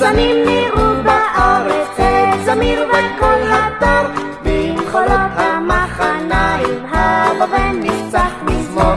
זמים נראו בארץ, עץ זמיר וכל הדר, במחולות המחניים הבא ונפצח מזמור.